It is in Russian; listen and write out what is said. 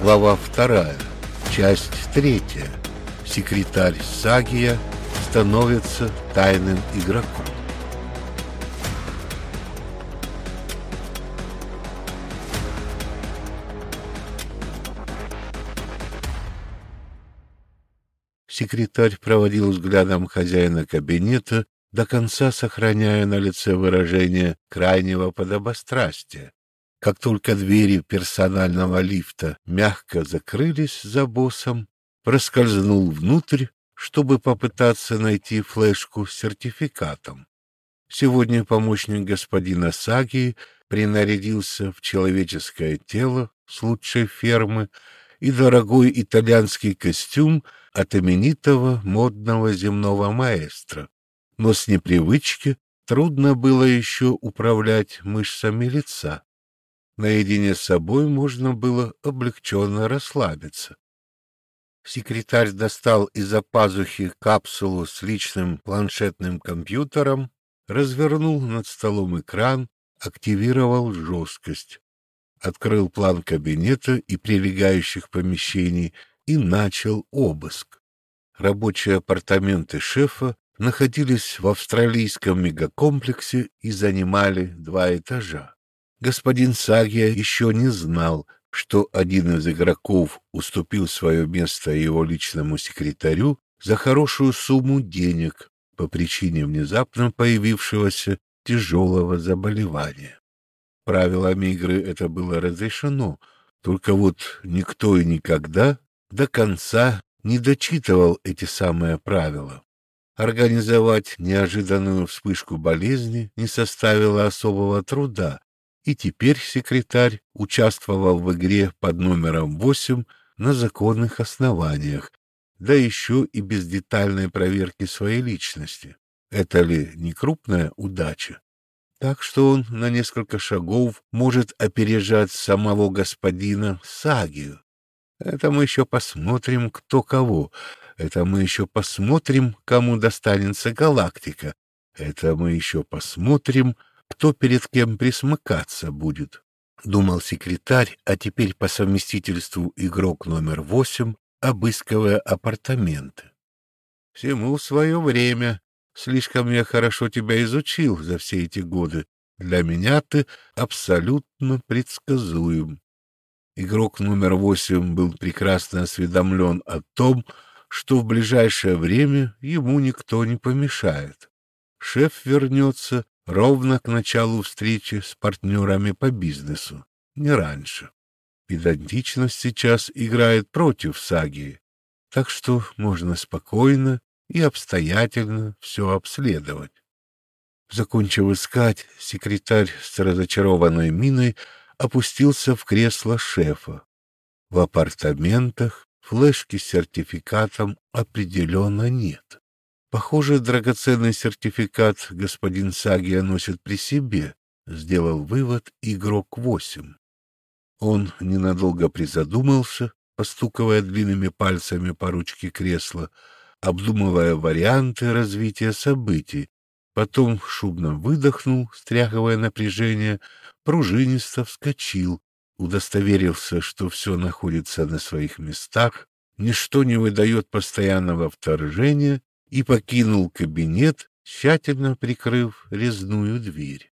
Глава вторая. Часть третья. Секретарь Сагия становится тайным игроком. Секретарь проводил взглядом хозяина кабинета, до конца сохраняя на лице выражение крайнего подобострастия. Как только двери персонального лифта мягко закрылись за боссом, проскользнул внутрь, чтобы попытаться найти флешку с сертификатом. Сегодня помощник господина Саги принарядился в человеческое тело с лучшей фермы и дорогой итальянский костюм от именитого модного земного маэстро. Но с непривычки трудно было еще управлять мышцами лица. Наедине с собой можно было облегченно расслабиться. Секретарь достал из-за пазухи капсулу с личным планшетным компьютером, развернул над столом экран, активировал жесткость, открыл план кабинета и прилегающих помещений и начал обыск. Рабочие апартаменты шефа находились в австралийском мегакомплексе и занимали два этажа. Господин Сагия еще не знал, что один из игроков уступил свое место его личному секретарю за хорошую сумму денег по причине внезапно появившегося тяжелого заболевания. Правилами игры это было разрешено, только вот никто и никогда до конца не дочитывал эти самые правила. Организовать неожиданную вспышку болезни не составило особого труда, и теперь секретарь участвовал в игре под номером 8 на законных основаниях, да еще и без детальной проверки своей личности. Это ли не крупная удача? Так что он на несколько шагов может опережать самого господина Сагию. Это мы еще посмотрим, кто кого. Это мы еще посмотрим, кому достанется галактика. Это мы еще посмотрим, кто перед кем присмыкаться будет. Думал секретарь, а теперь по совместительству игрок номер восемь, обыскивая апартаменты. Всему свое время. Слишком я хорошо тебя изучил за все эти годы. Для меня ты абсолютно предсказуем. Игрок номер восемь был прекрасно осведомлен о том, что в ближайшее время ему никто не помешает. Шеф вернется ровно к началу встречи с партнерами по бизнесу, не раньше. Педантичность сейчас играет против саги, так что можно спокойно и обстоятельно все обследовать. Закончив искать, секретарь с разочарованной миной опустился в кресло шефа. В апартаментах флешки с сертификатом определенно нет. Похоже, драгоценный сертификат господин Сагия носит при себе, сделал вывод игрок восемь. Он ненадолго призадумался, постукивая длинными пальцами по ручке кресла, обдумывая варианты развития событий, потом шумно выдохнул, стряхивая напряжение, пружинисто вскочил, удостоверился, что все находится на своих местах, ничто не выдает постоянного вторжения и покинул кабинет, тщательно прикрыв резную дверь.